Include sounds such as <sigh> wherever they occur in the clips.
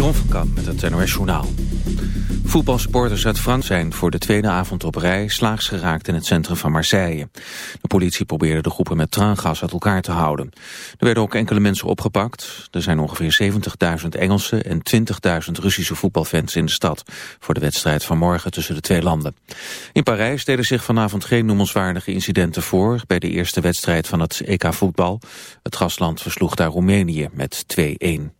Jeroen van Kamp met het NOS Journaal. Voetbalsporters uit Frankrijk zijn voor de tweede avond op rij slaags geraakt in het centrum van Marseille. De politie probeerde de groepen met traangas uit elkaar te houden. Er werden ook enkele mensen opgepakt. Er zijn ongeveer 70.000 Engelse en 20.000 Russische voetbalfans in de stad voor de wedstrijd van morgen tussen de twee landen. In Parijs deden zich vanavond geen noemenswaardige incidenten voor bij de eerste wedstrijd van het EK voetbal. Het gastland versloeg daar Roemenië met 2-1.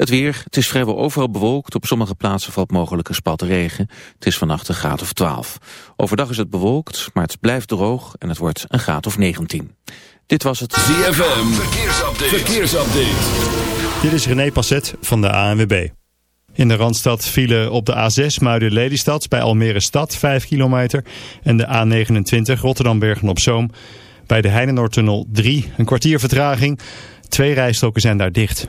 Het weer, het is vrijwel overal bewolkt. Op sommige plaatsen valt mogelijk een spat regen. Het is vannacht een graad of 12. Overdag is het bewolkt, maar het blijft droog en het wordt een graad of 19. Dit was het ZFM Verkeersupdate. Verkeersupdate. Dit is René Passet van de ANWB. In de Randstad vielen op de A6 Muiden-Lelystad bij Almere Stad 5 kilometer. En de A29 Rotterdam-Bergen-op-Zoom bij de Heinenoordtunnel 3. Een kwartier vertraging. Twee rijstroken zijn daar dicht.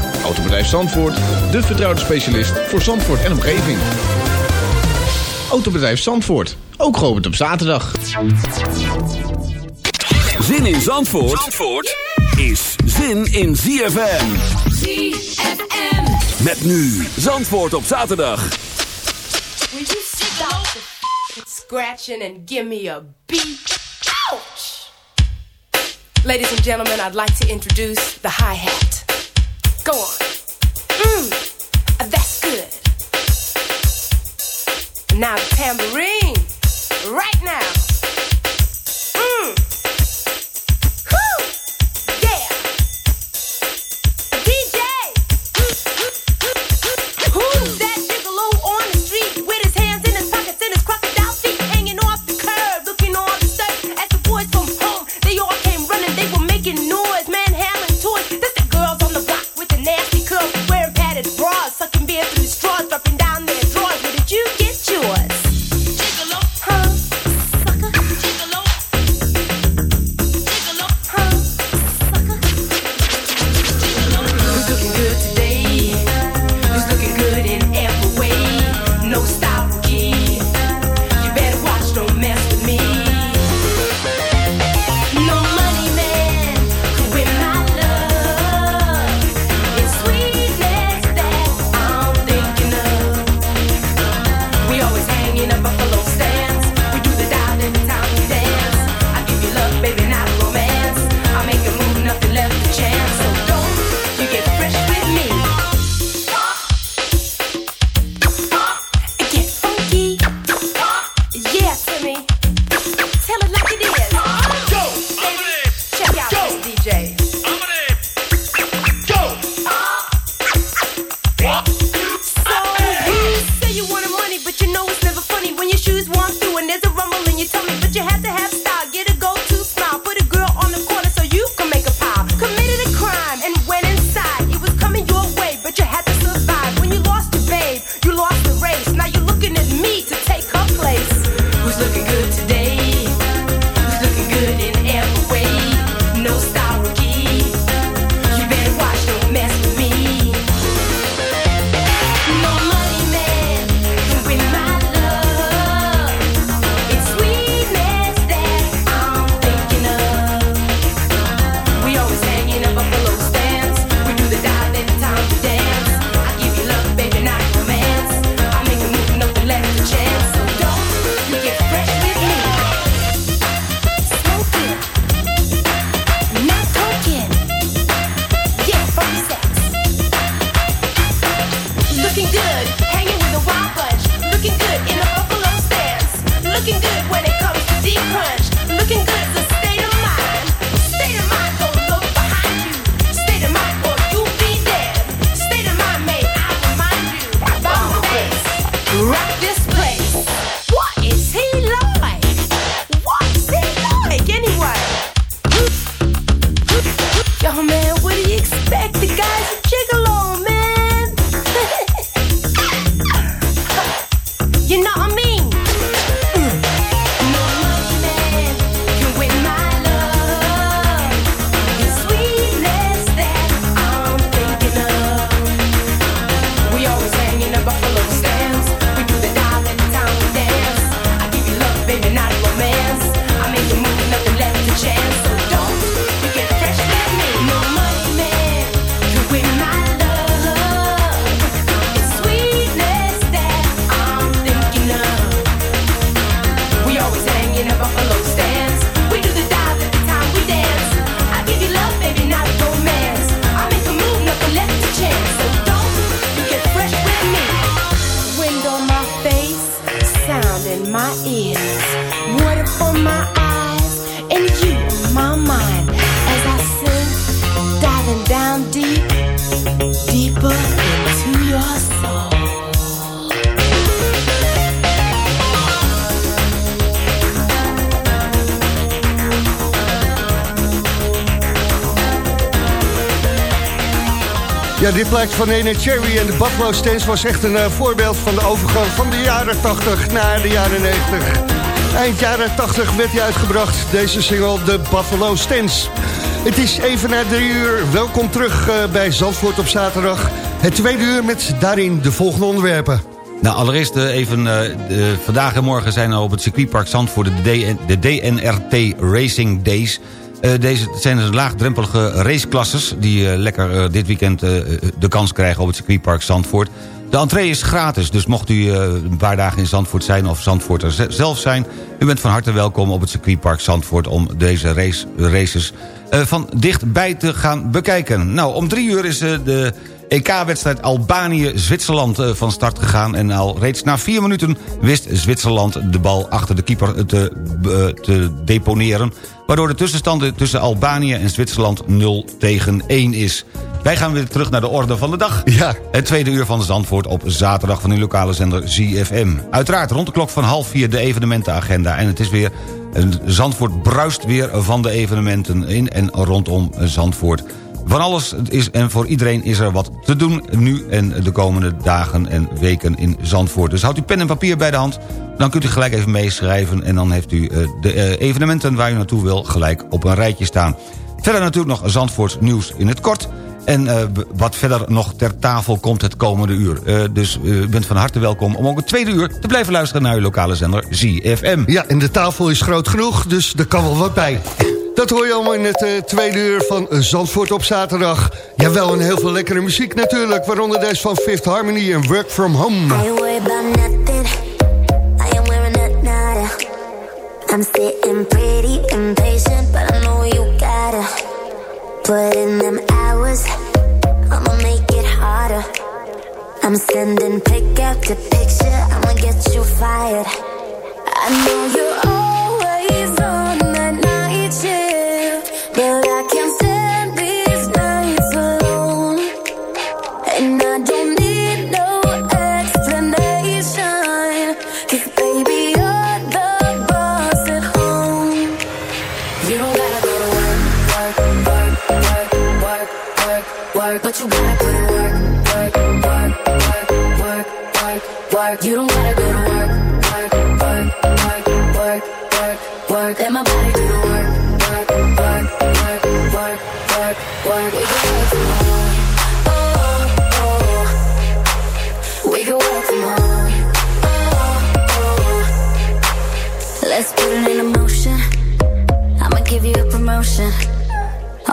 Autobedrijf Zandvoort, de vertrouwde specialist voor Zandvoort en omgeving. Autobedrijf Zandvoort, ook geopend op zaterdag. Zin in Zandvoort, Zandvoort is zin in ZFM. ZFM. Met nu Zandvoort op zaterdag. Will you stop scratching and give me a beat? Ouch! Ladies and gentlemen, I'd like to introduce the hi-hat. Go on. Mmm, that's good. Now Van Nene Cherry en de Buffalo Stance was echt een uh, voorbeeld van de overgang van de jaren 80 naar de jaren 90. Eind jaren 80 werd hij uitgebracht, deze single, de Buffalo Stance. Het is even na drie uur. Welkom terug uh, bij Zandvoort op zaterdag. Het tweede uur met daarin de volgende onderwerpen. Nou, allereerst uh, even, vandaag en morgen zijn er op het circuitpark Zandvoort de, de DNRT Racing Days... Uh, deze zijn dus laagdrempelige raceklasses... die uh, lekker uh, dit weekend de kans krijgen op het circuitpark Zandvoort. De entree is gratis, dus mocht u een paar dagen in Zandvoort zijn... of Zandvoort er zelf zijn... u bent van harte welkom op het circuitpark Zandvoort... om deze race, races van dichtbij te gaan bekijken. Nou, om drie uur is de EK-wedstrijd Albanië-Zwitserland van start gegaan... en al reeds na vier minuten wist Zwitserland de bal achter de keeper te, te deponeren waardoor de tussenstand tussen Albanië en Zwitserland 0 tegen 1 is. Wij gaan weer terug naar de orde van de dag. Ja. Het tweede uur van Zandvoort op zaterdag van uw lokale zender ZFM. Uiteraard rond de klok van half vier de evenementenagenda. En het is weer... Zandvoort bruist weer van de evenementen in en rondom Zandvoort. Van alles is en voor iedereen is er wat te doen nu en de komende dagen en weken in Zandvoort. Dus houdt u pen en papier bij de hand, dan kunt u gelijk even meeschrijven... en dan heeft u eh, de eh, evenementen waar u naartoe wil gelijk op een rijtje staan. Verder natuurlijk nog Zandvoorts nieuws in het kort... En uh, wat verder nog ter tafel komt het komende uur. Dus u bent van harte welkom om ook het tweede uur te blijven luisteren naar uw lokale zender ZFM. Ja, en de tafel is groot genoeg, dus er kan wel wat bij. Dat hoor je allemaal in het uh, tweede uur van Zandvoort op zaterdag. Jawel, en heel veel lekkere muziek natuurlijk. Waaronder deze van Fifth Harmony en Work From Home. I'm sitting pretty impatient, but I know you gotta put in them hours. I'ma make it harder. I'm sending pick after picture, I'ma get you fired. I know you're always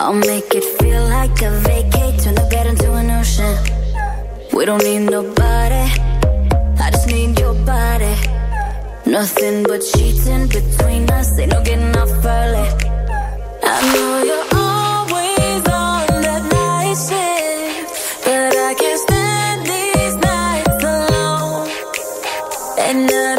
I'll make it feel like a turn the bed into an ocean. We don't need nobody, I just need your body. Nothing but cheating between us, ain't no getting off early. I know you're Love.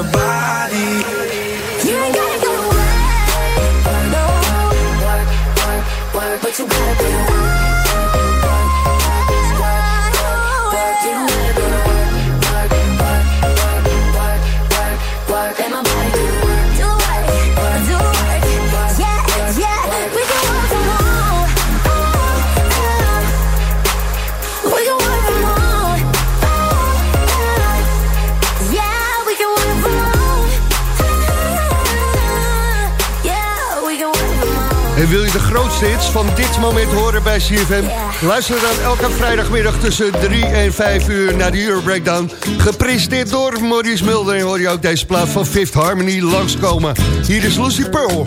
your body. Hits van dit moment horen bij CFM? Luister dan elke vrijdagmiddag tussen 3 en 5 uur naar de Euro Breakdown. Gepresenteerd door Maurice Mulder. En hoor je ook deze plaat van Fifth Harmony langskomen. Hier is Lucy Pearl.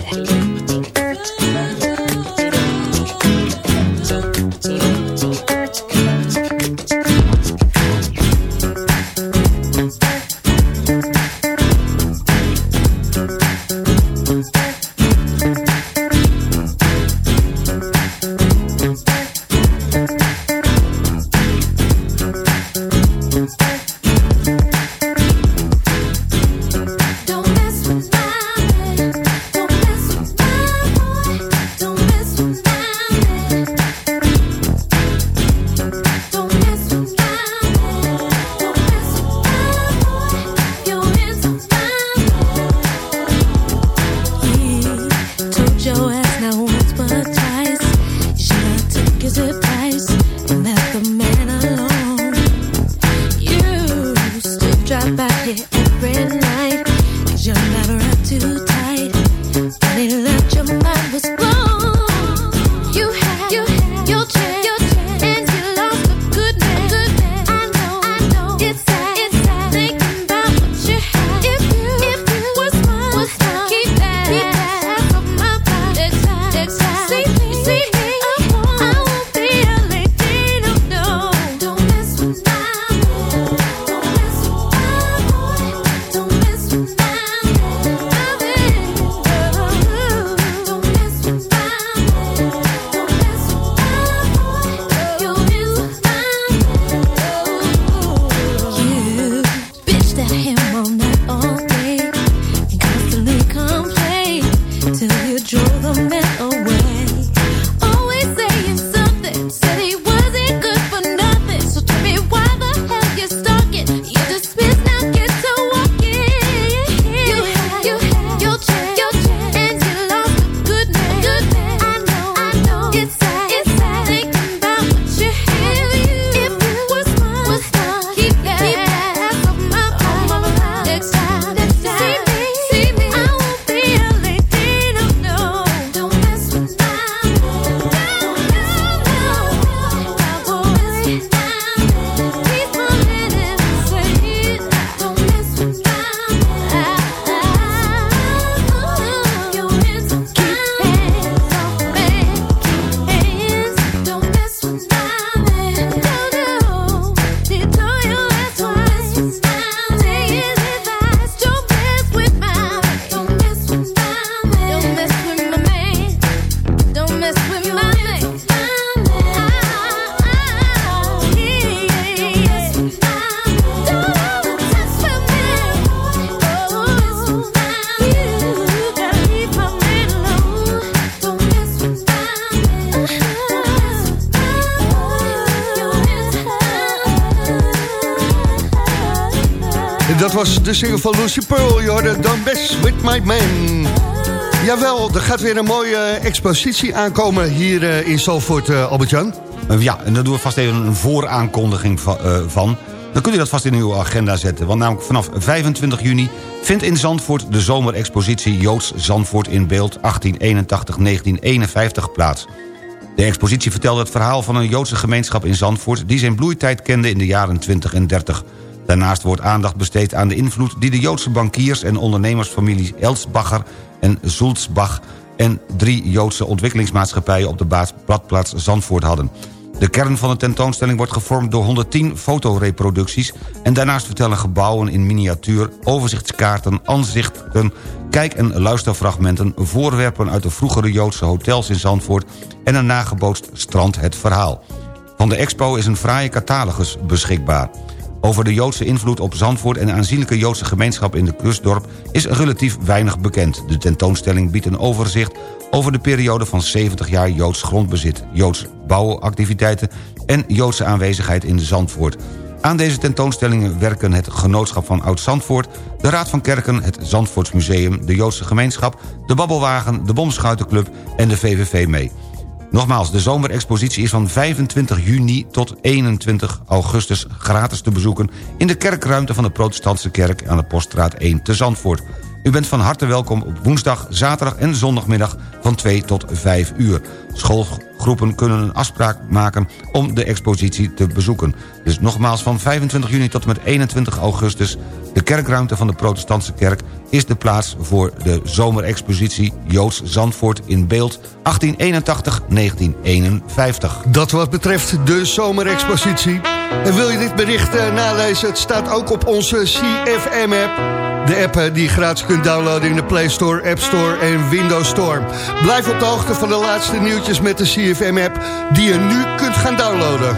Dat was de single van Lucy Pearl. Je hoorde Don't Mess With My Man. Jawel, er gaat weer een mooie expositie aankomen hier eh, in Salford, eh, Albert-Jan. Eh, Ja, en daar doen we vast even een vooraankondiging va- van. Dan kunt u dat vast in uw agenda zetten. Want namelijk vanaf 25 juni vindt in Zandvoort... de zomerexpositie Joods Zandvoort in beeld 1881-1951 plaats. De expositie vertelt het verhaal van een Joodse gemeenschap in Zandvoort... die zijn bloeitijd kende in de jaren 20 en 30. Daarnaast wordt aandacht besteed aan de invloed die de Joodse bankiers... en ondernemersfamilie Elsbacher en Zulzbach... en drie Joodse ontwikkelingsmaatschappijen op de badplaats Zandvoort hadden. De kern van de tentoonstelling wordt gevormd door 110 fotoreproducties... en daarnaast vertellen gebouwen in miniatuur, overzichtskaarten, aanzichten... kijk- en luisterfragmenten, voorwerpen uit de vroegere Joodse hotels in Zandvoort... en een nagebootst strand het verhaal. Van de expo is een fraaie catalogus beschikbaar. Over de Joodse invloed op Zandvoort en de aanzienlijke Joodse gemeenschap in de kustdorp is relatief weinig bekend. De tentoonstelling biedt een overzicht over de periode van 70 jaar Joods grondbezit, Joods bouwactiviteiten en Joodse aanwezigheid in Zandvoort. Aan deze tentoonstellingen werken het Genootschap van Oud-Zandvoort... de Raad van Kerken, het Zandvoortsmuseum, de Joodse Gemeenschap... de Babbelwagen, de Bomschuitenclub en de VVV mee. Nogmaals, de zomerexpositie is van 25 juni tot 21 augustus gratis te bezoeken... in de kerkruimte van de protestantse kerk aan de Poststraat 1 te Zandvoort. U bent van harte welkom op woensdag, zaterdag en zondagmiddag van 2 tot 5 uur. Schoolgroepen kunnen een afspraak maken om de expositie te bezoeken. Dus nogmaals van 25 juni tot en met 21 augustus... de kerkruimte van de protestantse kerk is de plaats voor de zomerexpositie Joods Zandvoort in beeld 1881-1951. Dat wat betreft de zomerexpositie. En wil je dit bericht uh, nalezen? Het staat ook op onze CFM-app. De app uh, die je gratis kunt downloaden in de Play Store, App Store en Windows Store. Blijf op de hoogte van de laatste nieuwtjes met de CFM-app... die je nu kunt gaan downloaden.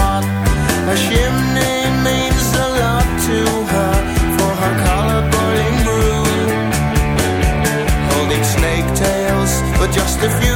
A chimney means a lot to her for her color boiling brew. Holding snake tails, but just a few.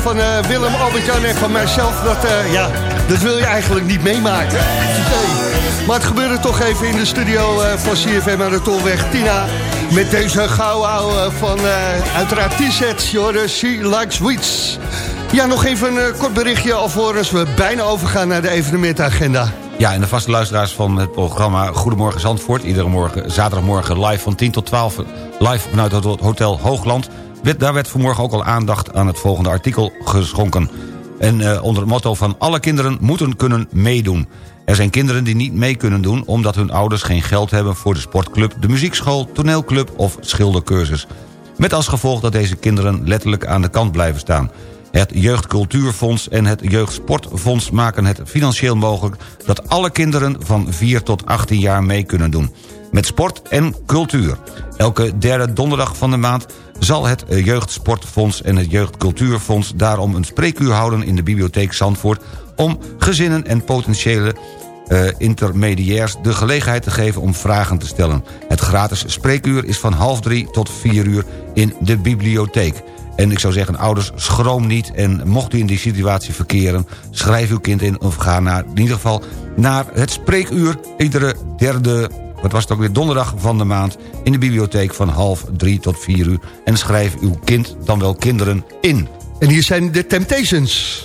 Van eh, Willem, Albert-Jan en van mijzelf, dat, eh, ja, dat wil je eigenlijk niet meemaken. Maar het gebeurde toch even in de studio eh, van CFM aan de Tolweg. Tina, met deze ouwe van uiteraard T-sets, joh, She Likes Sweets. Ja, nog even een kort berichtje alvorens we bijna overgaan naar de evenementagenda. Ja, en de vaste luisteraars van het programma Goedemorgen Zandvoort... iedere morgen, zaterdagmorgen live van 10 tot 12... live vanuit het Hotel Hoogland... Daar werd vanmorgen ook al aandacht aan het volgende artikel geschonken. En eh, onder het motto van alle kinderen moeten kunnen meedoen. Er zijn kinderen die niet mee kunnen doen... omdat hun ouders geen geld hebben voor de sportclub... de muziekschool, toneelclub of schildercursus. Met als gevolg dat deze kinderen letterlijk aan de kant blijven staan. Het Jeugdcultuurfonds en het Jeugdsportfonds maken het financieel mogelijk... dat alle kinderen van 4 tot 18 jaar mee kunnen doen. Met sport en cultuur. Elke derde donderdag van de maand zal het Jeugdsportfonds en het Jeugdcultuurfonds... daarom een spreekuur houden in de bibliotheek Zandvoort... om gezinnen en potentiële uh, intermediairs de gelegenheid te geven om vragen te stellen. Het gratis spreekuur is van half drie tot vier uur in de bibliotheek. En ik zou zeggen, ouders, schroom niet. En mocht u in die situatie verkeren... schrijf uw kind in of ga naar, in ieder geval naar het spreekuur... iedere derde, wat was het ook weer, donderdag van de maand... in de bibliotheek van half drie tot vier uur. En schrijf uw kind, dan wel kinderen, in. En hier zijn de Temptations.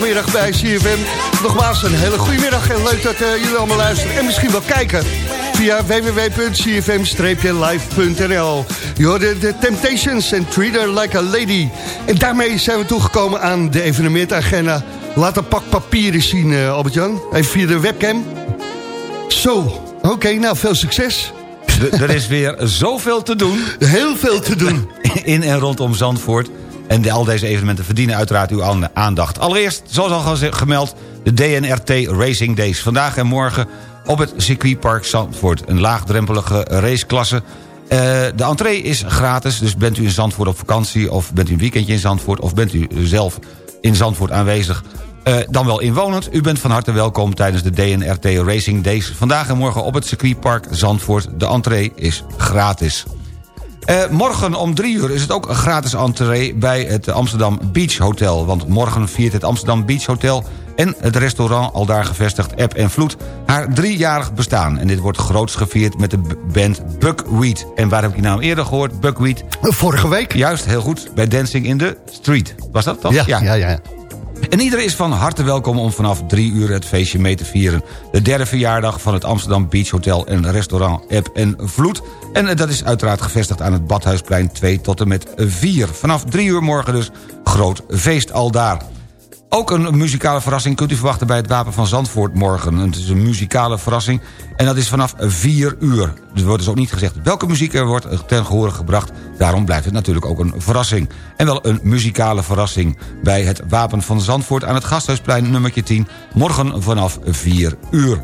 Zaterdagmiddag bij CFM. Nogmaals, een hele goede middag en leuk dat eh, jullie allemaal luisteren. En misschien wel kijken via www.cfm-live.nl. Je hoorde de Temptations en Treat Her Like a Lady. En daarmee zijn we toegekomen aan de evenementagenda. Laat een pak papier eens zien, uh, Albert-Jan. Even via de webcam. Zo, oké, nou veel succes. Er is weer zoveel te doen. Heel veel te doen. <laughs> In en rondom Zandvoort. En al deze evenementen verdienen uiteraard uw aandacht. Allereerst, zoals al gemeld, de DNRT Racing Days. Vandaag en morgen op het circuitpark Zandvoort. Een laagdrempelige raceklasse. Uh, de entree is gratis, dus bent u in Zandvoort op vakantie... of bent u een weekendje in Zandvoort... of bent u zelf in Zandvoort aanwezig... Uh, dan wel inwonend. U bent van harte welkom tijdens de DNRT Racing Days. Vandaag en morgen op het circuitpark Zandvoort. De entree is gratis. Uh, morgen om drie uur is het ook een gratis entree bij het Amsterdam Beach Hotel. Want morgen viert het Amsterdam Beach Hotel en het restaurant al daar gevestigd App en Vloed haar driejarig bestaan. En dit wordt groots gevierd met de band Buckwheat. En waar heb ik die naam eerder gehoord? Buckwheat. Vorige week. Juist, heel goed. Bij Dancing in the Street. Was dat toch? Ja, ja, ja. ja. En iedereen is van harte welkom om vanaf drie uur het feestje mee te vieren. De derde verjaardag van het Amsterdam Beach Hotel en restaurant App en Vloed. En eh, dat is uiteraard gevestigd aan het Badhuisplein 2 tot en met 4. Vanaf drie uur morgen dus groot feest al daar. Ook een muzikale verrassing kunt u verwachten bij het Wapen van Zandvoort morgen. Het is een muzikale verrassing en dat is vanaf 4 uur. Er wordt dus ook niet gezegd welke muziek er wordt ten gehore gebracht. Daarom blijft het natuurlijk ook een verrassing. En wel een muzikale verrassing bij het Wapen van Zandvoort... aan het Gasthuisplein nummertje 10, morgen vanaf 4 uur.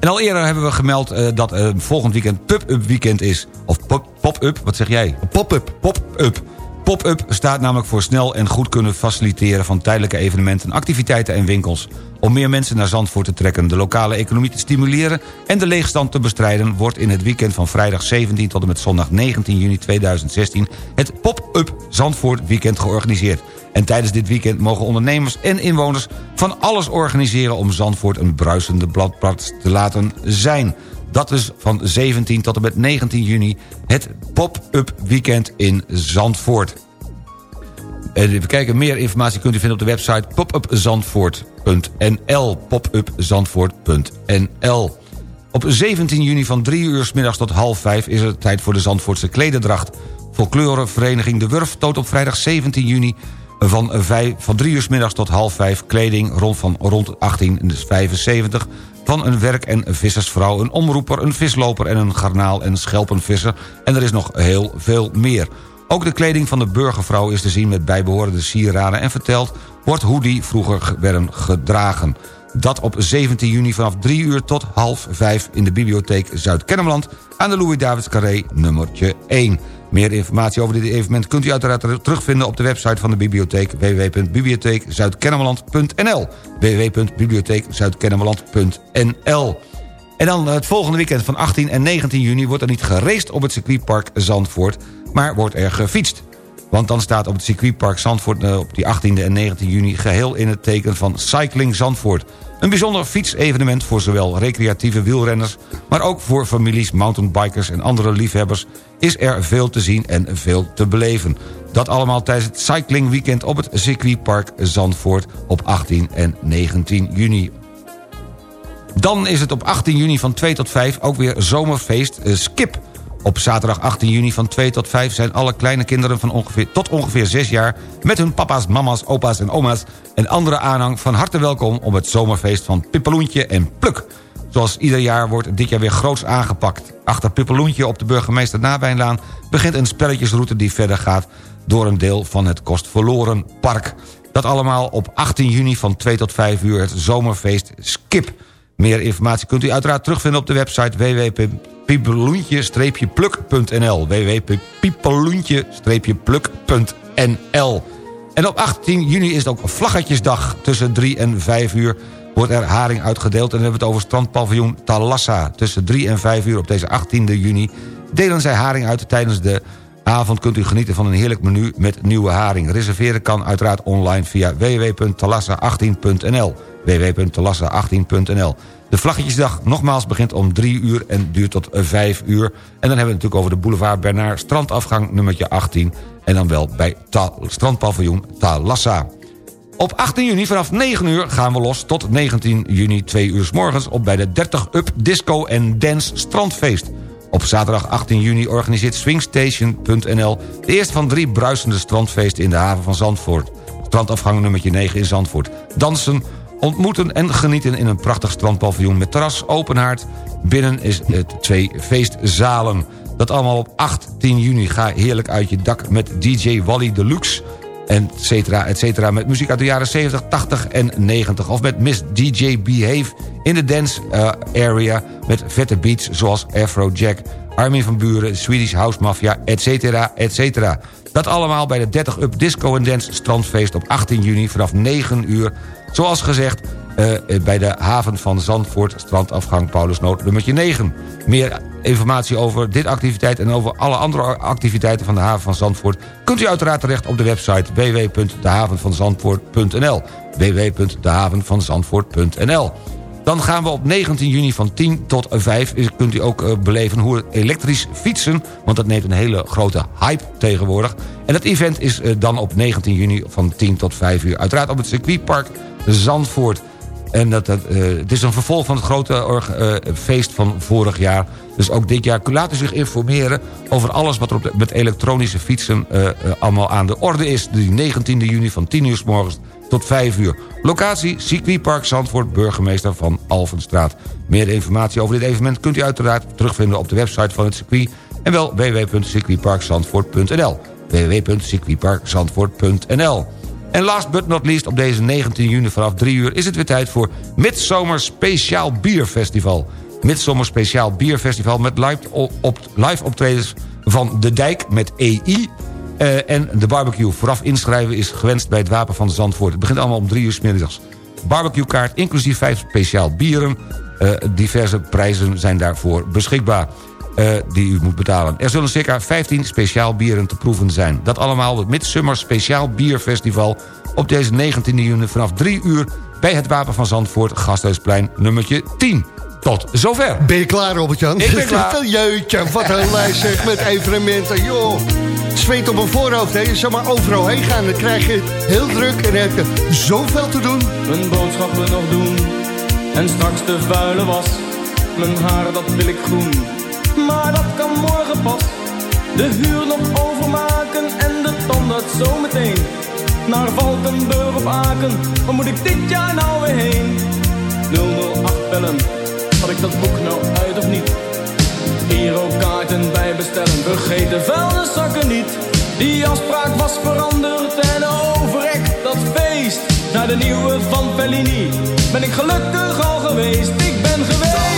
En al eerder hebben we gemeld uh, dat uh, volgend weekend Pub-Up Weekend is. Of Pop-Up, wat zeg jij? Pop-Up. Pop-Up. Pop-up staat namelijk voor snel en goed kunnen faciliteren... van tijdelijke evenementen, activiteiten en winkels. Om meer mensen naar Zandvoort te trekken, de lokale economie te stimuleren... en de leegstand te bestrijden... wordt in het weekend van vrijdag 17 tot en met zondag 19 juni 2016... het Pop-up Zandvoort Weekend georganiseerd. En tijdens dit weekend mogen ondernemers en inwoners van alles organiseren... om Zandvoort een bruisende bladplaats te laten zijn... Dat is van 17 tot en met 19 juni het pop-up weekend in Zandvoort. En even kijken, meer informatie kunt u vinden op de website popupzandvoort.nl popupzandvoort.nl Op 17 juni van 3 uur s middags tot half 5 is het tijd voor de Zandvoortse klederdracht. Folklorevereniging De Wurf toont op vrijdag 17 juni van, 5, van 3 uur s middags tot half 5 kleding rond van rond 1875 van een werk- en vissersvrouw, een omroeper, een visloper... en een garnaal- en schelpenvisser. En er is nog heel veel meer. Ook de kleding van de burgervrouw is te zien met bijbehorende sieraden... en verteld wordt hoe die vroeger werden gedragen. Dat op 17 juni vanaf 3 uur tot half 5 in de bibliotheek Zuid-Kennemerland... aan de Louis-Davids Carré nummertje 1. Meer informatie over dit evenement kunt u uiteraard terugvinden op de website van de bibliotheek www.bibliotheekzuidkennemerland.nl www.bibliotheekzuidkennemerland.nl En dan het volgende weekend van 18 en 19 juni wordt er niet gereest op het circuitpark Zandvoort, maar wordt er gefietst. Want dan staat op het circuitpark Zandvoort eh, op die 18e en 19 juni... geheel in het teken van Cycling Zandvoort. Een bijzonder fietsevenement voor zowel recreatieve wielrenners... maar ook voor families, mountainbikers en andere liefhebbers... is er veel te zien en veel te beleven. Dat allemaal tijdens het Cycling Weekend op het circuitpark Zandvoort... op 18 en 19 juni. Dan is het op 18 juni van 2 tot 5 ook weer zomerfeest eh, Skip... Op zaterdag 18 juni van 2 tot 5 zijn alle kleine kinderen van ongeveer, tot ongeveer 6 jaar... met hun papa's, mama's, opa's en oma's en andere aanhang van harte welkom... op het zomerfeest van Pippeloentje en Pluk. Zoals ieder jaar wordt dit jaar weer groots aangepakt. Achter Pippeloentje op de burgemeester Nawijnlaan... begint een spelletjesroute die verder gaat... door een deel van het Kostverloren Park. Dat allemaal op 18 juni van 2 tot 5 uur het zomerfeest Skip... Meer informatie kunt u uiteraard terugvinden op de website www.piepeloentje-pluk.nl www.piepeloentje-pluk.nl En op 18 juni is het ook Vlaggetjesdag. Tussen 3 en 5 uur wordt er haring uitgedeeld. En dan hebben we het over strandpaviljoen Talassa. Tussen 3 en 5 uur op deze 18 juni delen zij haring uit tijdens de Avond kunt u genieten van een heerlijk menu met nieuwe haring. Reserveren kan uiteraard online via www.talassa18.nl www.talassa18.nl De Vlaggetjesdag nogmaals begint om 3 uur en duurt tot 5 uur. En dan hebben we het natuurlijk over de boulevard Bernard... strandafgang nummertje 18 en dan wel bij Ta strandpaviljoen Talassa. Op 18 juni vanaf 9 uur gaan we los tot 19 juni 2 uur s morgens... op bij de 30 Up Disco Dance Strandfeest. Op zaterdag 18 juni organiseert Swingstation.nl... de eerste van drie bruisende strandfeesten in de haven van Zandvoort. Strandafgang nummertje 9 in Zandvoort. Dansen, ontmoeten en genieten in een prachtig strandpaviljoen... met terras, open haard. Binnen is het twee feestzalen. Dat allemaal op 18 juni. Ga heerlijk uit je dak met DJ Wally Deluxe et cetera, et cetera. Met muziek uit de jaren 70, 80 en 90. Of met Miss DJ Behave in de dance uh, area... met vette beats zoals Afrojack, Armin van Buren... Swedish House Mafia, et cetera, et cetera. Dat allemaal bij de 30 Up Disco Dance Strandfeest op 18 juni vanaf 9 uur. Zoals gezegd, uh, bij de haven van Zandvoort... strandafgang Paulusnoot nummertje 9. Meer informatie over dit activiteit... en over alle andere activiteiten van de haven van Zandvoort... kunt u uiteraard terecht op de website www.dehavenvanzandvoort.nl www.dehavenvanzandvoort.nl dan gaan we op 19 juni van 10 tot 5... kunt u ook uh, beleven hoe elektrisch fietsen... want dat neemt een hele grote hype tegenwoordig. En dat event is uh, dan op 19 juni van 10 tot 5 uur. Uiteraard op het circuitpark Zandvoort. En dat, dat, uh, het is een vervolg van het grote uh, feest van vorig jaar. Dus ook dit jaar laat u zich informeren over alles wat er op met elektronische fietsen allemaal aan de orde is. De 19e juni van 10 uur s morgens tot 5 uur. Locatie circuitpark Zandvoort, burgemeester van Alvenstraat. Meer informatie over dit evenement kunt u uiteraard terugvinden op de website van het circuit... en wel www.circuitparkzandvoort.nl www.circuitparkzandvoort.nl en last but not least, op deze 19 juni vanaf 3 uur... is het weer tijd voor Midsomer Speciaal Bierfestival. Midsomer Speciaal Bierfestival met live, op, live optredens van De Dijk met EI... Uh, en de barbecue vooraf inschrijven is gewenst bij het Wapen van Zandvoort. Het begint allemaal om 3 uur s middags. Barbecuekaart, inclusief 5 speciaal bieren. Uh, diverse prijzen zijn daarvoor beschikbaar. Uh, die u moet betalen. Er zullen circa 15 speciaal bieren te proeven zijn. Dat allemaal het Midsummer Speciaal Bierfestival... op deze 19 juni vanaf 3 uur... bij het Wapen van Zandvoort, Gasthuisplein nummertje 10. Tot zover. Ben je klaar, Robert-Jan? Ik ben klaar. <laughs> Jeutje, wat een lijst zeg met evenementen. Joh, zweet op mijn voorhoofd. Hè. Je zou maar overal heen gaan. Dan krijg je het heel druk en heb je zoveel te doen. Mijn boodschappen nog doen. En straks de vuile was. Mijn haar, dat wil ik groen maar dat kan morgen pas. De huur nog overmaken en de tandarts zometeen. Naar Valkenburg op Aken, waar moet ik dit jaar nou weer heen? 008 bellen, had ik dat boek nou uit of niet? kaarten bestellen, vergeet de vuilniszakken niet. Die afspraak was veranderd en overrekt dat feest. Naar de nieuwe van Fellini ben ik gelukkig al geweest. Ik ben geweest.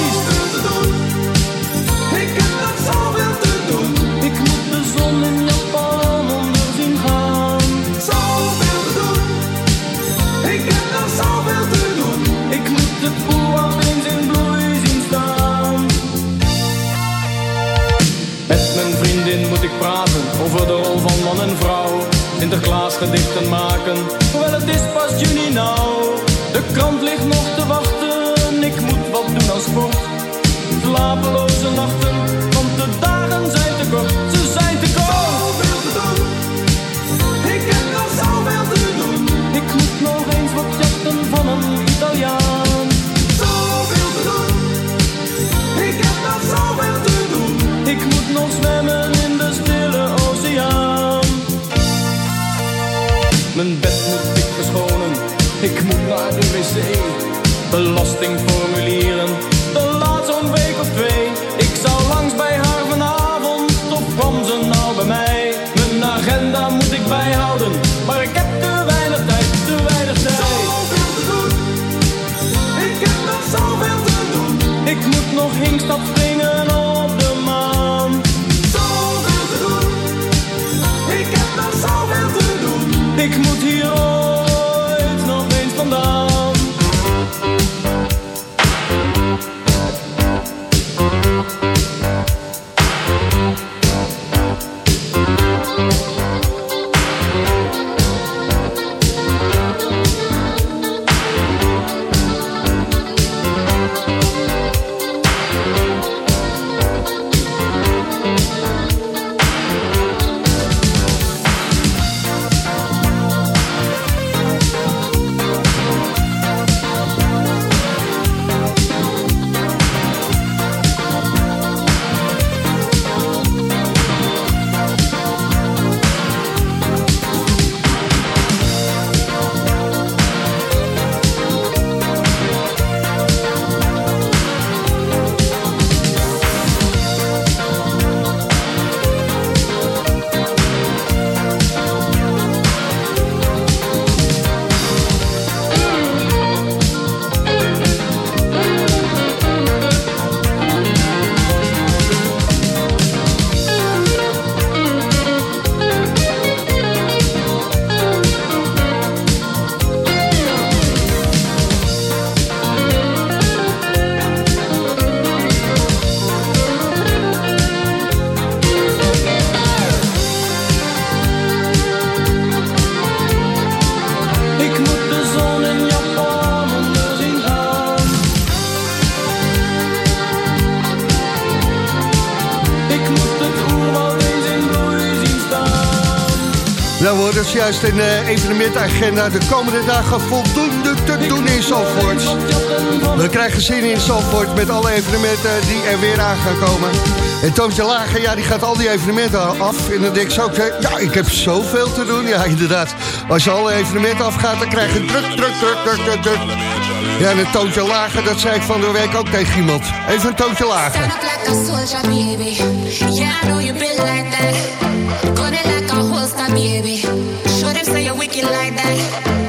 Vriendin moet ik praten over de rol van man en vrouw. Sinterklaas gedichten maken, hoewel het is pas juni nou. Ik moet naar de wc. Belastingformulieren, dus juist een uh, evenementagenda. De komende dagen voldoende te doen in Zandvoort. We krijgen zin in Zandvoort met alle evenementen die er weer aan gaan komen. En Toontje Lager, ja, die gaat al die evenementen af. En dan denk ik zo, ja, ik heb zoveel te doen. Ja, inderdaad. Als je alle evenementen afgaat, dan krijg je druk, druk, druk, druk, druk, druk. Ja, en een toontje lager, dat zei ik van de week ook tegen iemand. Even een toontje lager. Baby. Show them say you're wicked like that.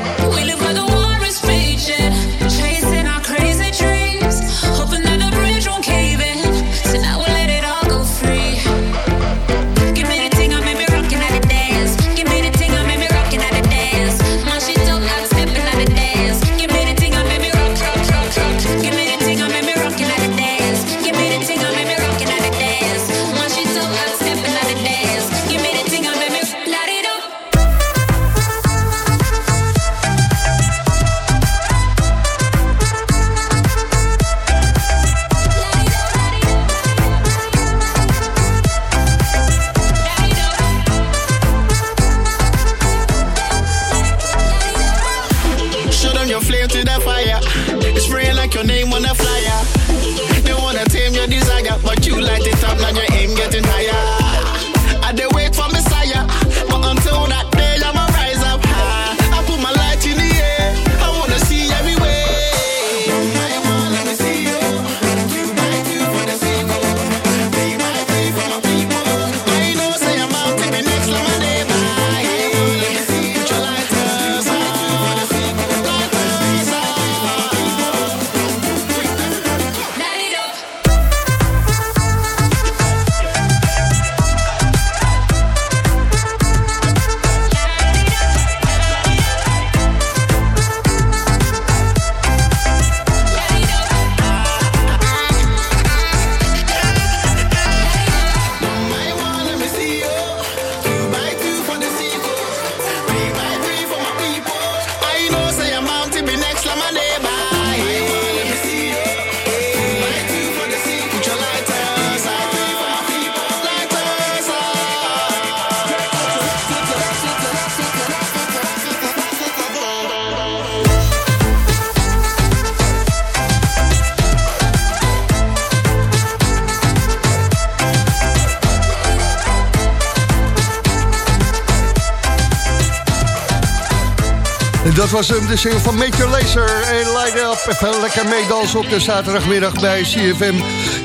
Was hem, de single van Major Laser en Light Up. Even lekker meedansen op de zaterdagmiddag bij CFM.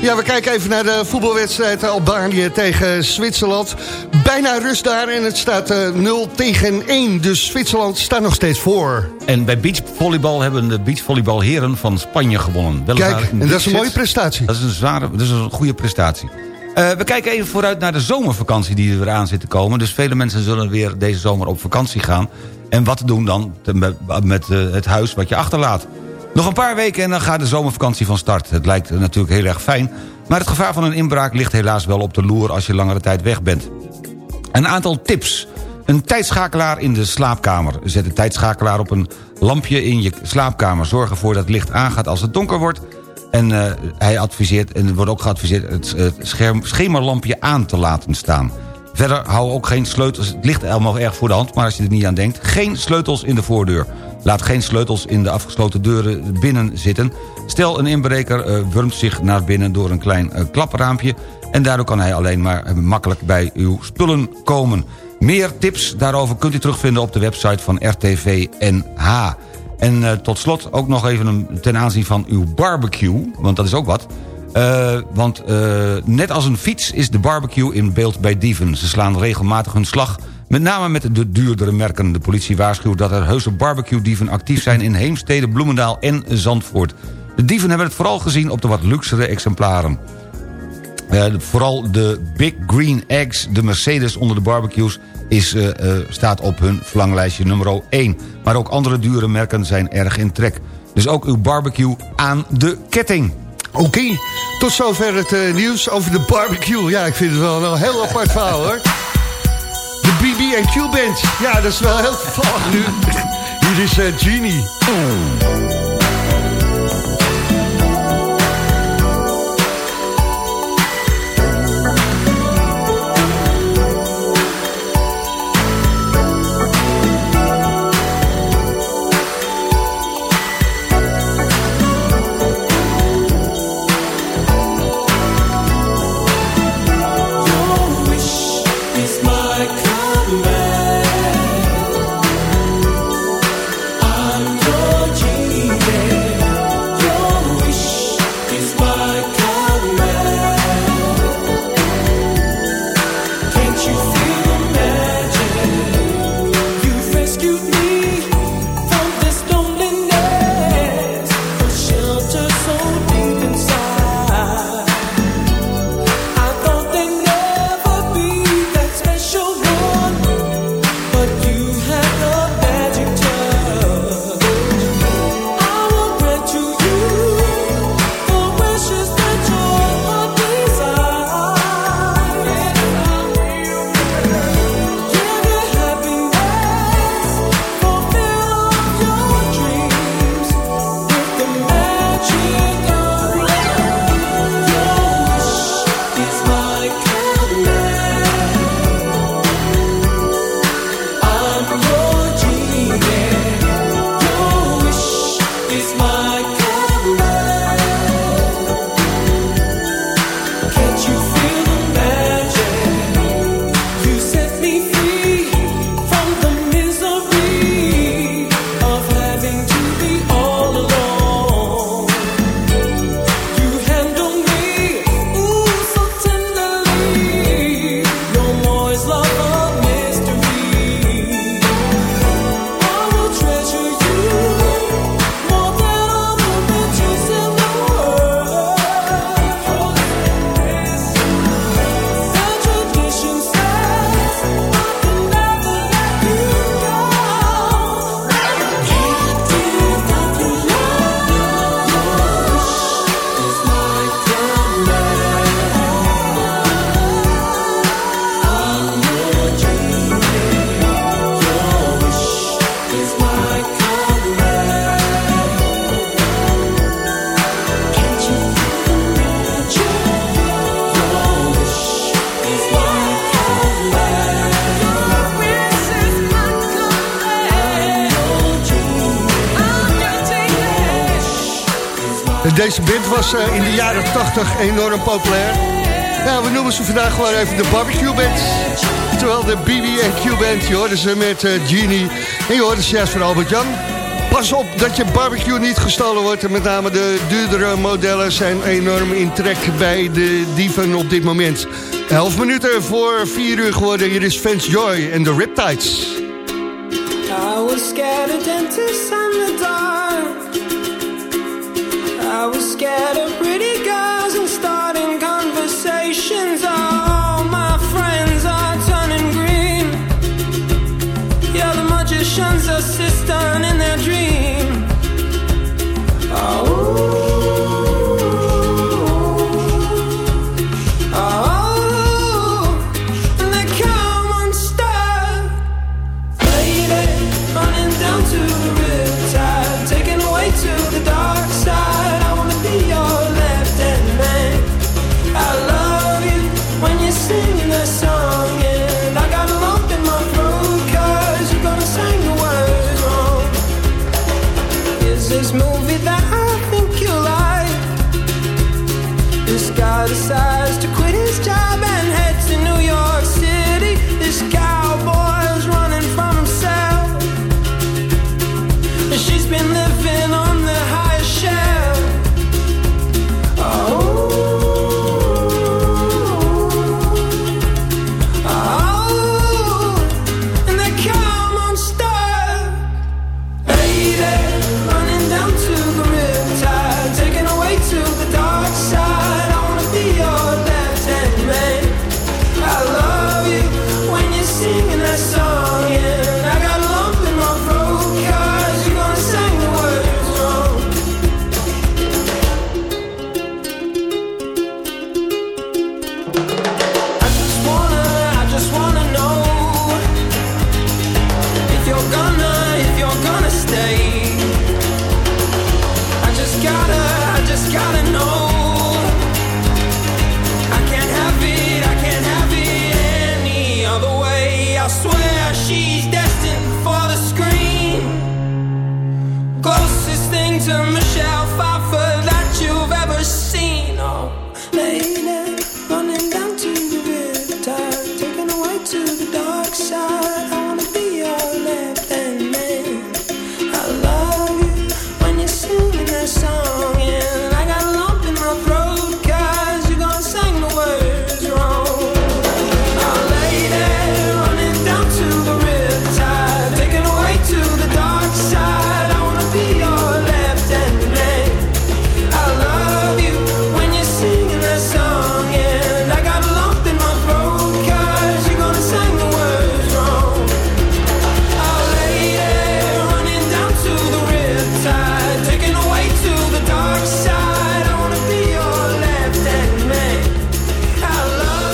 Ja, we kijken even naar de voetbalwedstrijd Albanië tegen Zwitserland. Bijna rust daar en het staat uh, eh, 0 tegen 1. Dus Zwitserland staat nog steeds voor. En bij beachvolleybal hebben de beachvolleybalheren van Spanje gewonnen. Kijk, en dat is een mooie prestatie. Dat is een, zware, dat is een goede prestatie. Uh, we kijken even vooruit naar de zomervakantie die er aan zit te komen. Dus vele mensen zullen weer deze zomer op vakantie gaan. En wat doen dan met eh, het huis wat je achterlaat? Nog een paar weken en dan gaat de zomervakantie van start. Het lijkt natuurlijk heel erg fijn... maar het gevaar van een inbraak ligt helaas wel op de loer... als je langere tijd weg bent. Een aantal tips. Een tijdschakelaar in de slaapkamer. Zet de tijdschakelaar op een lampje in je slaapkamer. Zorg ervoor dat het licht aangaat als het donker wordt... En uh, hij adviseert, en er wordt ook geadviseerd... het, scherm, schemerlampje aan te laten staan. Verder hou ook geen sleutels, het ligt allemaal erg voor de hand... maar als je er niet aan denkt, geen sleutels in de voordeur. Laat geen sleutels in de afgesloten deuren binnen zitten. Stel een inbreker uh, wurmt zich naar binnen door een klein uh, klapraampje... en daardoor kan hij alleen maar makkelijk bij uw spullen komen. Meer tips daarover kunt u terugvinden op de website van RTV NH. En tot slot ook nog even een, ten aanzien van uw barbecue, want dat is ook wat... Uh, want uh, net als een fiets is de barbecue in beeld bij dieven. Ze slaan regelmatig hun slag, met name met de duurdere merken. De politie waarschuwt dat er heuse barbecue-dieven actief zijn... in Heemstede, Bloemendaal en Zandvoort. De dieven hebben het vooral gezien op de wat luxere exemplaren. Uh, vooral de Big Green Eggs, de Mercedes onder de barbecues... Is, staat op hun verlanglijstje nummer 1. Maar ook andere dure merken zijn erg in trek. Dus ook uw barbecue aan de ketting. Oké, tot zover het uh, nieuws over de barbecue. Ja, ik vind het wel een heel apart verhaal hoor. De BB&Q Band. Ja, dat is wel heel toevallig nu. Hier is uh, Genie. Deze band was eh, in de jaren 80 enorm populair. Ja, we noemen ze vandaag gewoon even de Barbecue Band. Terwijl de BB&Q Band, je hoorde ze met uh, Genie. En je hoorde ze juist van Albert Jan. Pas op dat je barbecue niet gestolen wordt. En met name de duurdere modellen zijn enorm in trek bij de dieven op dit moment. 11 minuten voor 4 uur geworden. Hier is Vance Joy en de Riptides. I was scared of dentists to the riptide, taken away to the dark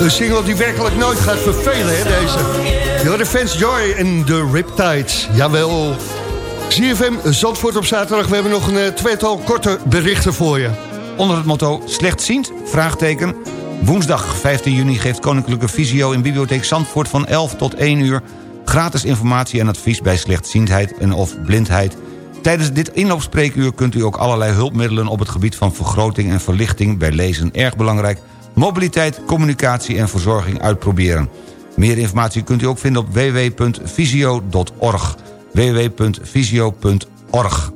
Een single die werkelijk nooit gaat vervelen, hè, deze. Je hoorde Fans Joy en de Riptides. Jawel. ZFM Zandvoort op zaterdag. We hebben nog een eh, tweetal korte berichten voor je. Onder het motto slechtziend? Vraagteken. Woensdag 15 juni geeft Koninklijke Visio in Bibliotheek Zandvoort van 11 tot 1 uur... gratis informatie en advies bij slechtziendheid en of blindheid. Tijdens dit inloopspreekuur kunt u ook allerlei hulpmiddelen... op het gebied van vergroting en verlichting bij lezen erg belangrijk... mobiliteit, communicatie en verzorging uitproberen. Meer informatie kunt u ook vinden op www.visio.org www.visio.org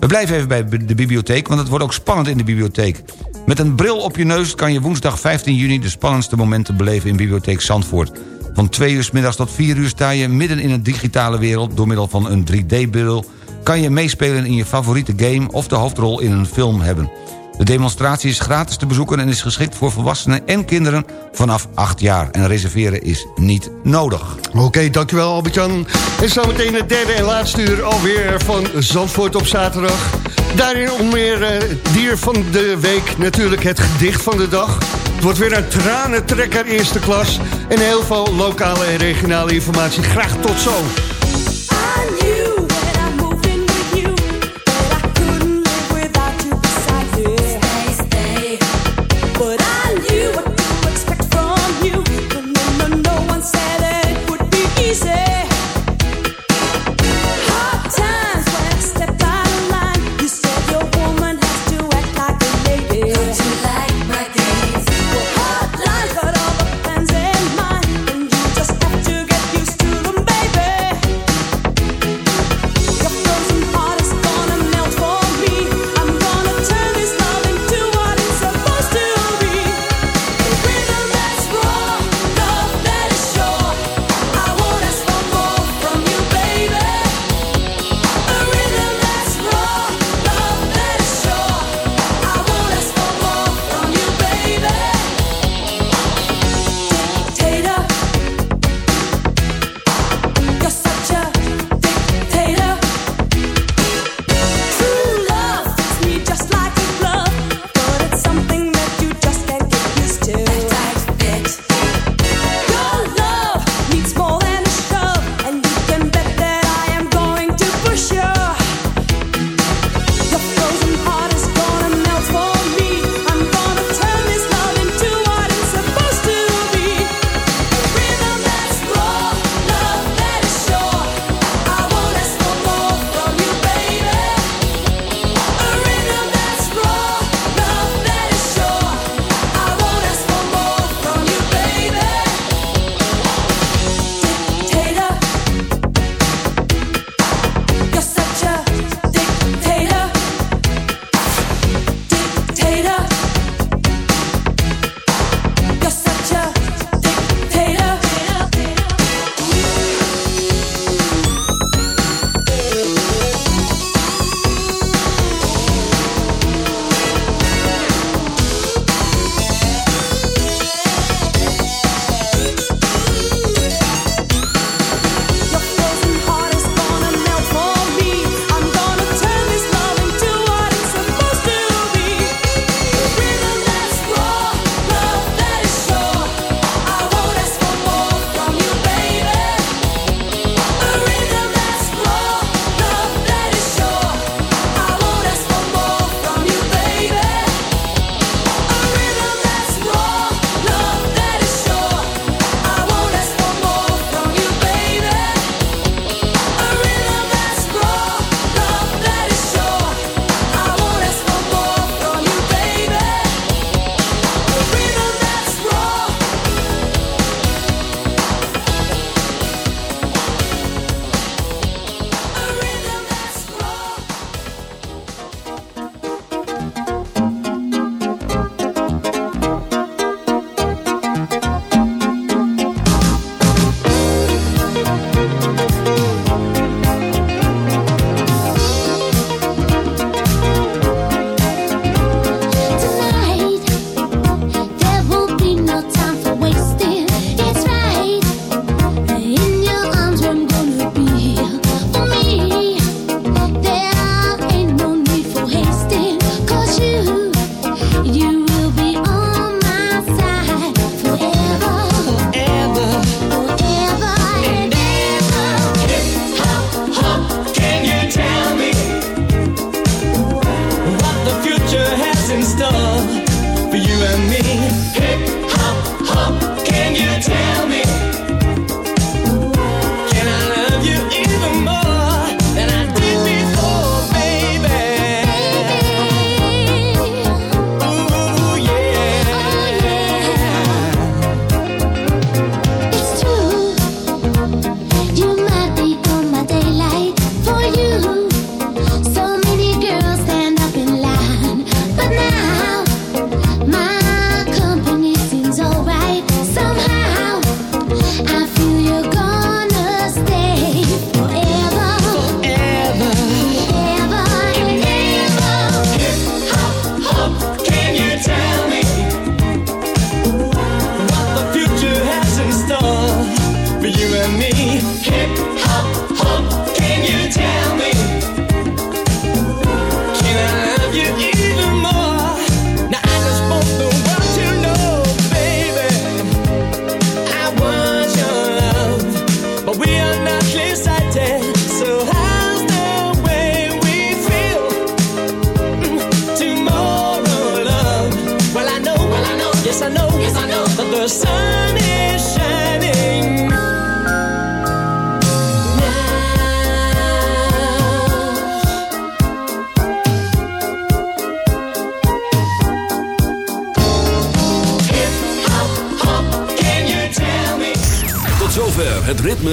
We blijven even bij de bibliotheek, want het wordt ook spannend in de bibliotheek. Met een bril op je neus kan je woensdag 15 juni... de spannendste momenten beleven in Bibliotheek Zandvoort. Van 2 uur middags tot 4 uur sta je midden in een digitale wereld... door middel van een 3D-bril kan je meespelen in je favoriete game... of de hoofdrol in een film hebben. De demonstratie is gratis te bezoeken en is geschikt voor volwassenen en kinderen vanaf 8 jaar. En reserveren is niet nodig. Oké, dankjewel Albert-Jan. En zometeen het derde en laatste uur alweer van Zandvoort op zaterdag. Daarin onder meer eh, dier van de week, natuurlijk het gedicht van de dag. Het wordt weer een tranentrekker eerste klas. En heel veel lokale en regionale informatie. Graag tot zo. in store for you and me. Hip hop hop, can you tell me?